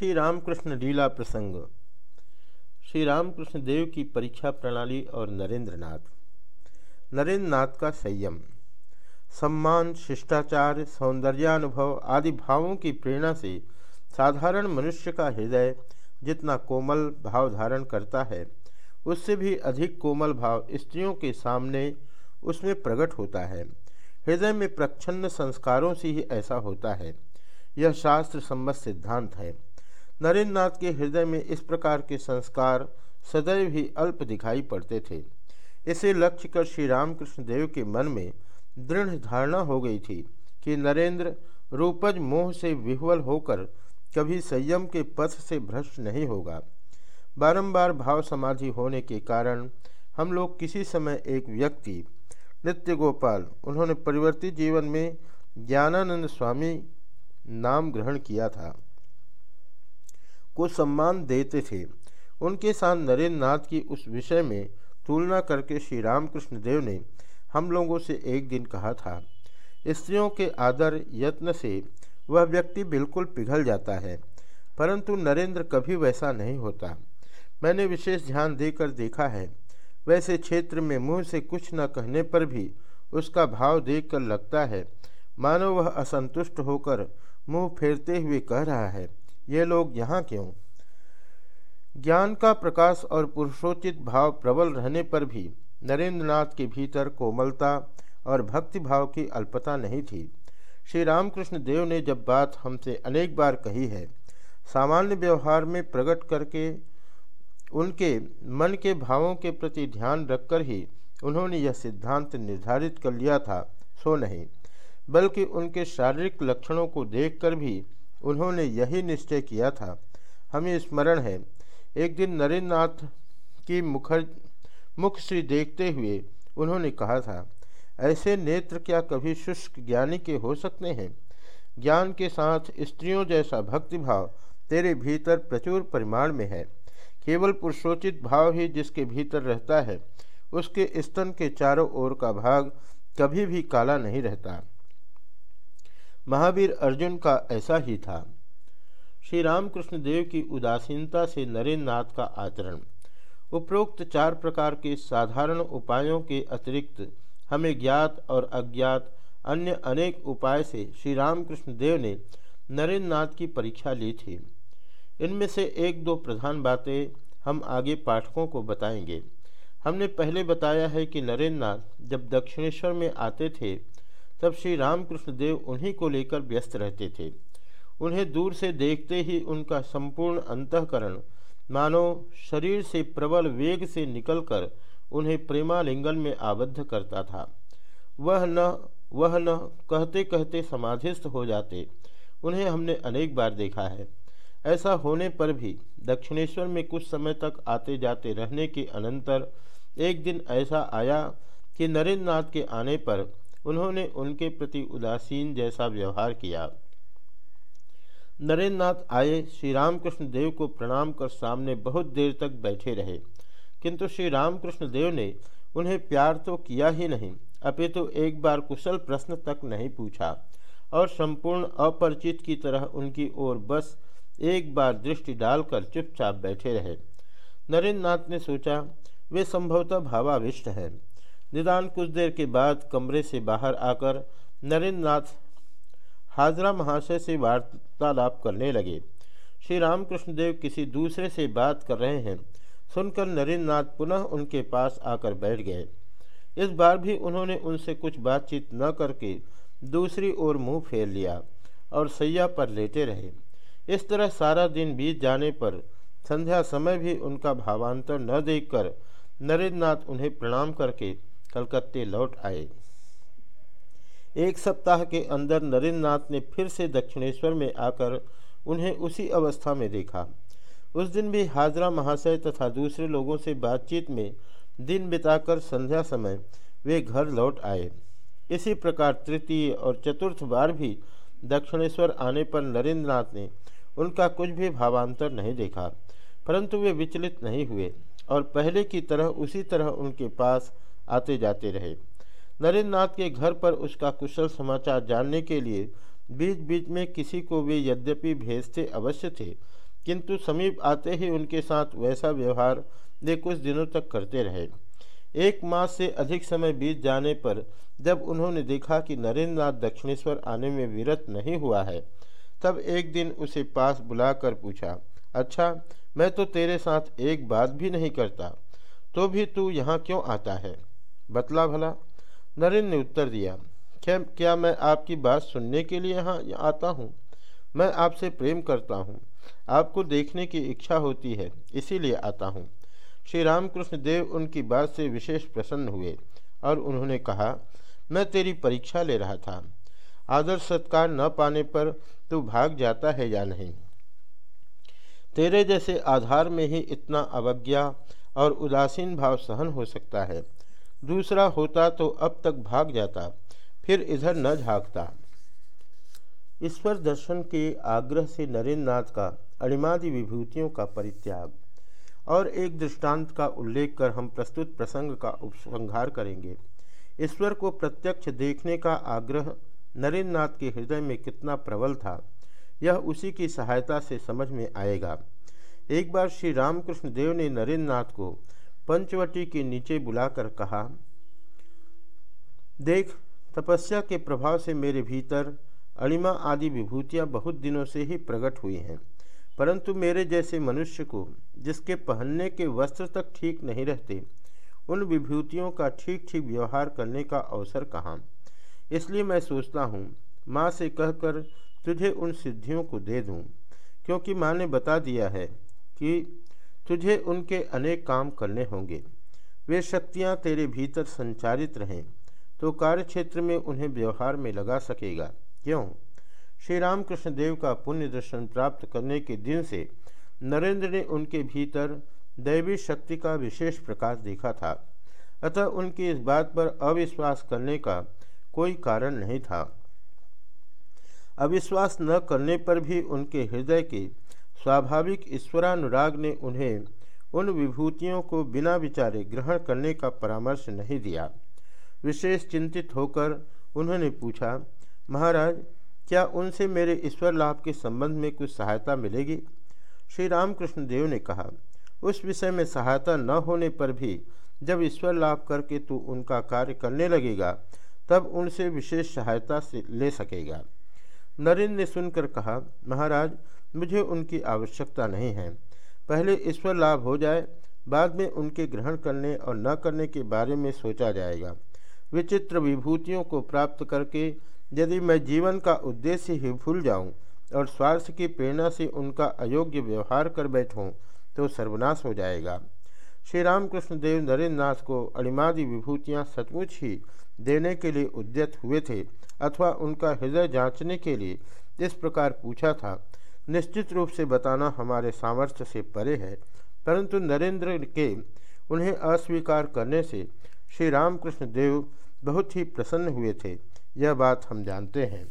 श्री रामकृष्ण लीला प्रसंग। श्री रामकृष्ण देव की परीक्षा प्रणाली और नरेंद्र नाथ नरेंद्र नाथ का संयम। सम्मान, शिष्टाचार, सौंदर्यानुभव आदि भावों की प्रेरणा से साधारण मनुष्य का हृदय जितना कोमल भाव धारण करता है, उससे भी अधिक कोमल भाव स्त्रियों के सामने उसमें प्रकट होता है। हृदय में प्रच्छन्न संस्कारों से ही ऐसा होता है। यह शास्त्र सम्मत सिद्धांत है। नरेंद्र नाथ के हृदय में इस प्रकार के संस्कार सदैव ही अल्प दिखाई पड़ते थे। इसे लक्ष्य कर श्री रामकृष्ण देव के मन में दृढ़ धारणा हो गई थी कि नरेंद्र रूपज मोह से विह्वल होकर कभी संयम के पथ से भ्रष्ट नहीं होगा। बारंबार भाव समाधि होने के कारण हम लोग किसी समय एक व्यक्ति नित्य गोपाल उन्होंने परिवर्तित जीवन में ज्ञानानंद स्वामी नाम ग्रहण किया था। को सम्मान देते थे। उनके साथ नरेंद्र नाथ की उस विषय में तुलना करके श्री रामकृष्ण देव ने हम लोगों से एक दिन कहा था, स्त्रियों के आदर यत्न से वह व्यक्ति बिल्कुल पिघल जाता है, परंतु नरेंद्र कभी वैसा नहीं होता। मैंने विशेष ध्यान देकर देखा है, वैसे क्षेत्र में मुँह से कुछ न कहने पर भी उसका भाव देखकर लगता है, मानो वह असंतुष्ट होकर मुँह फेरते हुए कह रहा है। ये लोग यहाँ क्यों? ज्ञान का प्रकाश और पुरुषोचित भाव प्रबल रहने पर भी नरेंद्र नाथ के भीतर कोमलता और भक्ति भाव की अल्पता नहीं थी। श्री रामकृष्ण देव ने जब बात हमसे अनेक बार कही है, सामान्य व्यवहार में प्रकट करके उनके मन के भावों के प्रति ध्यान रखकर ही उन्होंने यह सिद्धांत निर्धारित कर लिया था, सो नहीं, बल्कि उनके शारीरिक लक्षणों को देखकर भी उन्होंने यही निश्चय किया था। हमें स्मरण है, एक दिन नरेंद्र नाथ की मुखर, मुख से देखते हुए उन्होंने कहा था, ऐसे नेत्र क्या कभी शुष्क ज्ञानी के हो सकते हैं? ज्ञान के साथ स्त्रियों जैसा भक्तिभाव तेरे भीतर प्रचुर परिमाण में है। केवल पुरुषोचित भाव ही जिसके भीतर रहता है, उसके स्तन के चारों ओर का भाग कभी भी काला नहीं रहता। महावीर अर्जुन का ऐसा ही था। श्री रामकृष्ण देव की उदासीनता से नरेंद्र नाथ का आचरण, उपरोक्त चार प्रकार के साधारण उपायों के अतिरिक्त हमें ज्ञात और अज्ञात अन्य अनेक उपाय से श्री रामकृष्ण देव ने नरेंद्र नाथ की परीक्षा ली थी। इनमें से एक दो प्रधान बातें हम आगे पाठकों को बताएँगे। हमने पहले बताया है कि नरेंद्र नाथ जब दक्षिणेश्वर में आते थे तब श्री रामकृष्ण देव उन्हीं को लेकर व्यस्त रहते थे। उन्हें दूर से देखते ही उनका संपूर्ण अंतकरण, मानो शरीर से प्रबल वेग से निकलकर उन्हें प्रेमालिंगन में आबद्ध करता था। वह न वह न कहते कहते समाधिस्थ हो जाते। उन्हें हमने अनेक बार देखा है। ऐसा होने पर भी दक्षिणेश्वर में कुछ समय तक आते जाते रहने के अनंतर एक दिन ऐसा आया कि नरेंद्र नाथ के आने पर उन्होंने उनके प्रति उदासीन जैसा व्यवहार किया। नरेंद्र नाथ आए श्री रामकृष्ण देव को प्रणाम कर सामने बहुत देर तक बैठे रहे। किंतु श्री रामकृष्ण देव ने उन्हें प्यार तो किया ही नहीं अपितु तो एक बार कुशल प्रश्न तक नहीं पूछा और संपूर्ण अपरिचित की तरह उनकी ओर बस एक बार दृष्टि डालकर चुपचाप बैठे रहे। नरेंद्र नाथ ने सोचा, वे संभवतः भावाविष्ट हैं। निदान कुछ देर के बाद कमरे से बाहर आकर नरेंद्र नाथ हाजरा महाशय से वार्तालाप करने लगे। श्री रामकृष्ण देव किसी दूसरे से बात कर रहे हैं, सुनकर नरेंद्र नाथ पुनः उनके पास आकर बैठ गए। इस बार भी उन्होंने उनसे कुछ बातचीत न करके दूसरी ओर मुँह फेर लिया और सैया पर लेटे रहे। इस तरह सारा दिन बीत जाने पर संध्या समय भी उनका भावांतर न देखकर नरेंद्र नाथ उन्हें प्रणाम करके कलकत्ते लौट आए। एक सप्ताह के अंदर नरेंद्र नाथ ने फिर से दक्षिणेश्वर में आकर उन्हें उसी अवस्था में देखा। उस दिन भी हाजरा महाशय तथा दूसरे लोगों से बातचीत में दिन बिताकर संध्या समय वे घर लौट आए। इसी प्रकार तृतीय और चतुर्थ बार भी दक्षिणेश्वर आने पर नरेंद्र नाथ ने उनका कुछ भी भावांतर नहीं देखा, परंतु वे विचलित नहीं हुए और पहले की तरह उसी तरह उनके पास आते जाते रहे। नरेंद्र नाथ के घर पर उसका कुशल समाचार जानने के लिए बीच बीच में किसी को वे यद्यपि भेजते अवश्य थे, किंतु समीप आते ही उनके साथ वैसा व्यवहार वे कुछ दिनों तक करते रहे। एक मास से अधिक समय बीत जाने पर जब उन्होंने देखा कि नरेंद्र नाथ दक्षिणेश्वर आने में विरत नहीं हुआ है, तब एक दिन उसे पास बुलाकर पूछा अच्छा मैं तो तेरे साथ एक बात भी नहीं करता तो भी तू यहाँ क्यों आता है? बतला भला। नरेंद्र ने उत्तर दिया, क्या क्या मैं आपकी बात सुनने के लिए यहाँ आता हूँ? मैं आपसे प्रेम करता हूँ। आपको देखने की इच्छा होती है, इसीलिए आता हूँ। श्री रामकृष्ण देव उनकी बात से विशेष प्रसन्न हुए और उन्होंने कहा, मैं तेरी परीक्षा ले रहा था। आदर सत्कार न पाने पर तू भाग जाता है या नहीं? तेरे जैसे आधार में ही इतना अवज्ञा और उदासीन भाव सहन हो सकता है। दूसरा होता तो अब तक भाग जाता, फिर इधर न झाँकता। ईश्वर दर्शन के आग्रह से नरेंद्र नाथ का, अणिमादि विभूतियों का परित्याग और एक दृष्टांत का उल्लेख कर हम प्रस्तुत प्रसंग का उपसंहार करेंगे। ईश्वर को प्रत्यक्ष देखने का आग्रह नरेंद्र नाथ के हृदय में कितना प्रबल था, यह उसी की सहायता से समझ में आएगा। एक बार श्री रामकृष्ण देव ने नरेंद्र नाथ को पंचवटी के नीचे बुलाकर कहा, देख, तपस्या के प्रभाव से मेरे भीतर अणिमा आदि विभूतियाँ बहुत दिनों से ही प्रकट हुई हैं, परंतु मेरे जैसे मनुष्य को, जिसके पहनने के वस्त्र तक ठीक नहीं रहते, उन विभूतियों का ठीक ठीक व्यवहार करने का अवसर कहाँ? इसलिए मैं सोचता हूँ, माँ से कहकर तुझे उन सिद्धियों को दे दूँ, क्योंकि माँ ने बता दिया है कि तुझे उनके अनेक काम करने होंगे। वे शक्तियाँ तेरे भीतर संचारित रहें तो कार्यक्षेत्र में उन्हें व्यवहार में लगा सकेगा। क्यों? श्री रामकृष्ण देव का पुण्य दर्शन प्राप्त करने के दिन से नरेंद्र ने उनके भीतर दैवी शक्ति का विशेष प्रकाश देखा था। अतः उनकी इस बात पर अविश्वास करने का कोई कारण नहीं था। अविश्वास न करने पर भी उनके हृदय के स्वाभाविक ईश्वरानुराग ने उन्हें उन विभूतियों को बिना विचारे ग्रहण करने का परामर्श नहीं दिया। विशेष चिंतित होकर उन्होंने पूछा, महाराज, क्या उनसे मेरे ईश्वर लाभ के संबंध में कुछ सहायता मिलेगी? श्री रामकृष्ण देव ने कहा, उस विषय में सहायता न होने पर भी जब ईश्वर लाभ करके तू उनका कार्य करने लगेगा, तब उनसे विशेष सहायता से ले सकेगा। नरेंद्र ने सुनकर कहा, महाराज मुझे उनकी आवश्यकता नहीं है। पहले ईश्वर लाभ हो जाए, बाद में उनके ग्रहण करने और न करने के बारे में सोचा जाएगा। विचित्र विभूतियों को प्राप्त करके यदि मैं जीवन का उद्देश्य ही भूल जाऊँ और स्वार्थ की प्रेरणा से उनका अयोग्य व्यवहार कर बैठूं तो सर्वनाश हो जाएगा। श्री रामकृष्ण देव नरेंद्र को अणिमादि विभूतियाँ सचमुच ही देने के लिए उद्यत हुए थे अथवा उनका हृदय जांचने के लिए इस प्रकार पूछा था। निश्चित रूप से बताना हमारे सामर्थ्य से परे है, परंतु नरेंद्र के उन्हें अस्वीकार करने से श्री रामकृष्ण देव बहुत ही प्रसन्न हुए थे। यह बात हम जानते हैं।